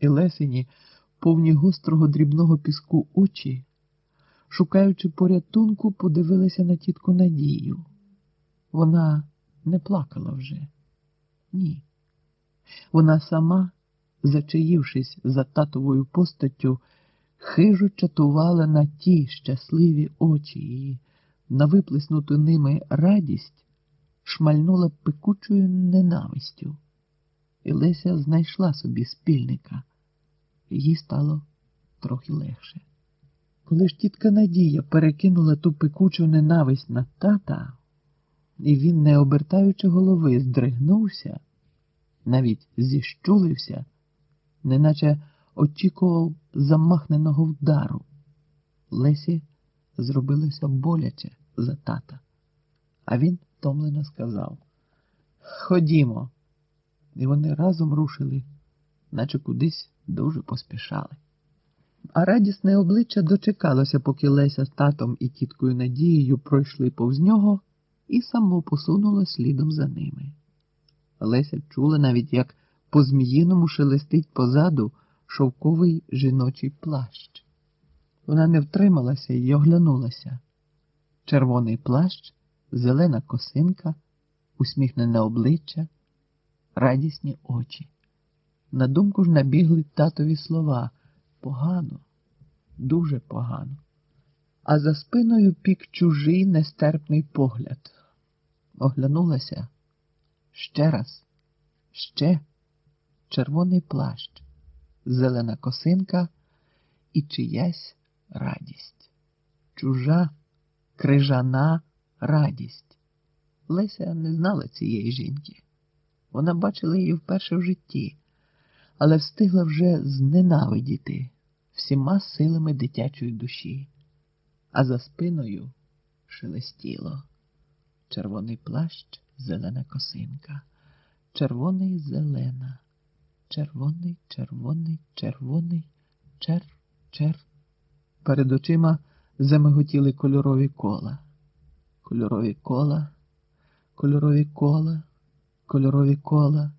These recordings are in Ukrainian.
і Лесині, повні гострого дрібного піску очі, шукаючи порятунку, подивилися на тітку Надію. Вона не плакала вже. Ні. Вона сама, зачаївшись за татовою постаттю, хижо чатувала на ті щасливі очі і на виплеснуту ними радість шмальнула пекучою ненавистю. І Леся знайшла собі спільника. Їй стало трохи легше. Коли ж тітка Надія перекинула ту пекучу ненависть на тата, і він, не обертаючи голови, здригнувся, навіть зіщулився, неначе очікував замахненого вдару. Лесі зробилося боляче за тата, а він втомлено сказав Ходімо. І вони разом рушили, наче кудись дуже поспішали. А радісне обличчя дочекалося, поки Леся з татом і тіткою Надією пройшли повз нього і само посунуло слідом за ними. Леся чула навіть, як по зміїному шелестить позаду шовковий жіночий плащ. Вона не втрималася і оглянулася. Червоний плащ, зелена косинка, усміхнене обличчя, радісні очі. На думку ж набігли татові слова погано, дуже погано. А за спиною пік чужий нестерпний погляд. Оглянулася ще раз, ще червоний плащ, зелена косинка і чиясь радість. Чужа, крижана радість. Леся не знала цієї жінки. Вона бачила її вперше в житті, але встигла вже зненавидіти всіма силами дитячої душі, а за спиною шелестіло червоний плащ, зелена косинка, червоний зелена, червоний, червоний, червоний, чер, чер. Перед очима замиготіли кольорові кола, кольорові кола, кольорові кола, кольорові кола.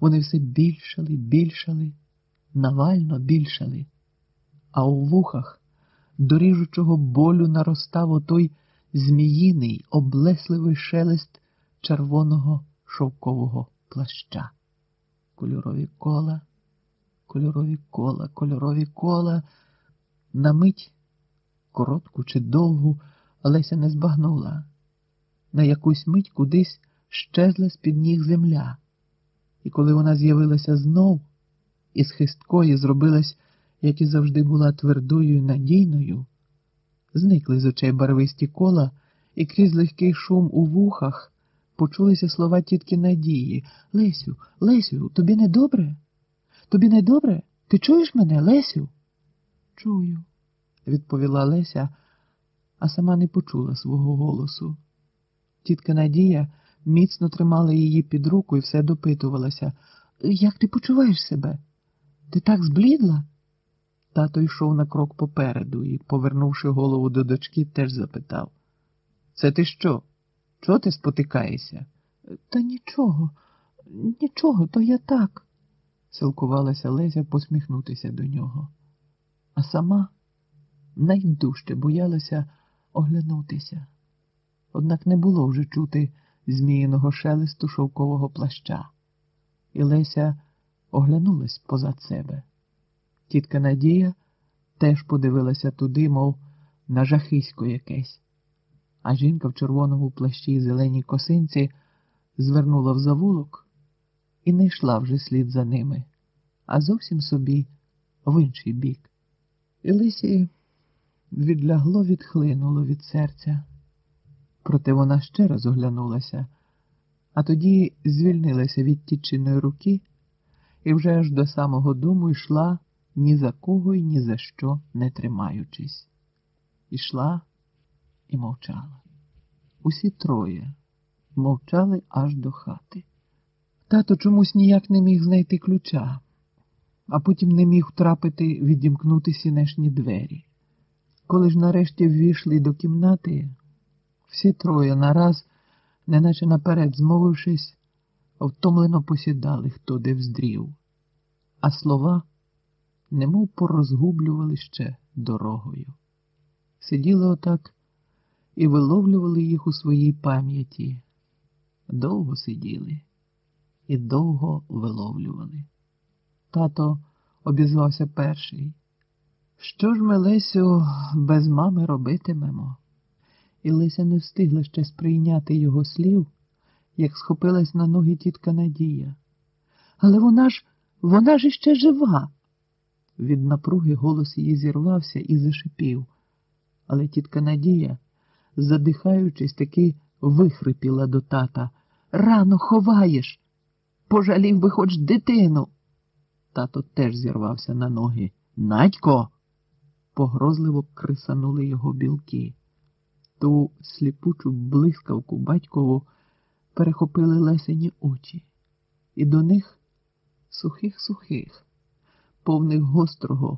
Вони все більшали, більшали, навально більшали, а у вухах до ріжучого болю наростав отой зміїний, облесливий шелест червоного шовкового плаща. Кольорові кола, кольорові кола, кольорові кола. На мить, коротку чи довгу, Леся не збагнула. На якусь мить кудись щезла з-під ніг земля. І коли вона з'явилася знов, із хисткої зробилась, як і завжди була твердою і надійною, зникли з очей барвисті кола, і крізь легкий шум у вухах почулися слова тітки Надії. Лесю, Лесю, тобі не добре? Тобі не добре? Ти чуєш мене, Лесю? Чую, відповіла Леся, а сама не почула свого голосу. Тітка Надія міцно тримала її під руку і все допитувалася. Як ти почуваєш себе? Ти так зблідла? Тато йшов на крок попереду і, повернувши голову до дочки, теж запитав. Це ти що? Чого ти спотикаєшся? Та нічого, нічого, то я так, силкувалася Леся посміхнутися до нього, а сама найдужче боялася оглянутися. Однак не було вже чути зміїного шелесту шовкового плаща, і Леся оглянулась позад себе. Тітка Надія теж подивилася туди, мов на жахисько якесь, а жінка в червоному плащі і зеленій косинці звернула в завулок і не йшла вже слід за ними, а зовсім собі в інший бік. І Лисі відлягло, відхлинуло від серця. Проте вона ще раз оглянулася, а тоді звільнилася від тічиної руки і вже аж до самого дому йшла ні за кого і ні за що не тримаючись. Ішла і мовчала. Усі троє мовчали аж до хати. Тато чомусь ніяк не міг знайти ключа, а потім не міг втрапити відімкнути сінешні двері. Коли ж нарешті ввійшли до кімнати, всі троє нараз, неначе наперед змовившись, втомлено посідали, хто де вздрів. а слова немов порозгублювали ще дорогою. Сиділи отак і виловлювали їх у своїй пам'яті. Довго сиділи і довго виловлювали. Тато обізвався перший. Що ж ми, Лесю, без мами робитимемо? І Леся не встигла ще сприйняти його слів, як схопилась на ноги тітка Надія. Але вона ж, вона ж іще жива. Від напруги голос її зірвався і зашипів. Але тітка Надія, задихаючись, таки вихрипіла до тата. Рано ховаєш. Пожалів би хоч дитину. Тато теж зірвався на ноги. Надько. Погрозливо крисанули його білки. Ту сліпучу блискавку батькову перехопили лесені очі, і до них сухих сухих, повних гострого,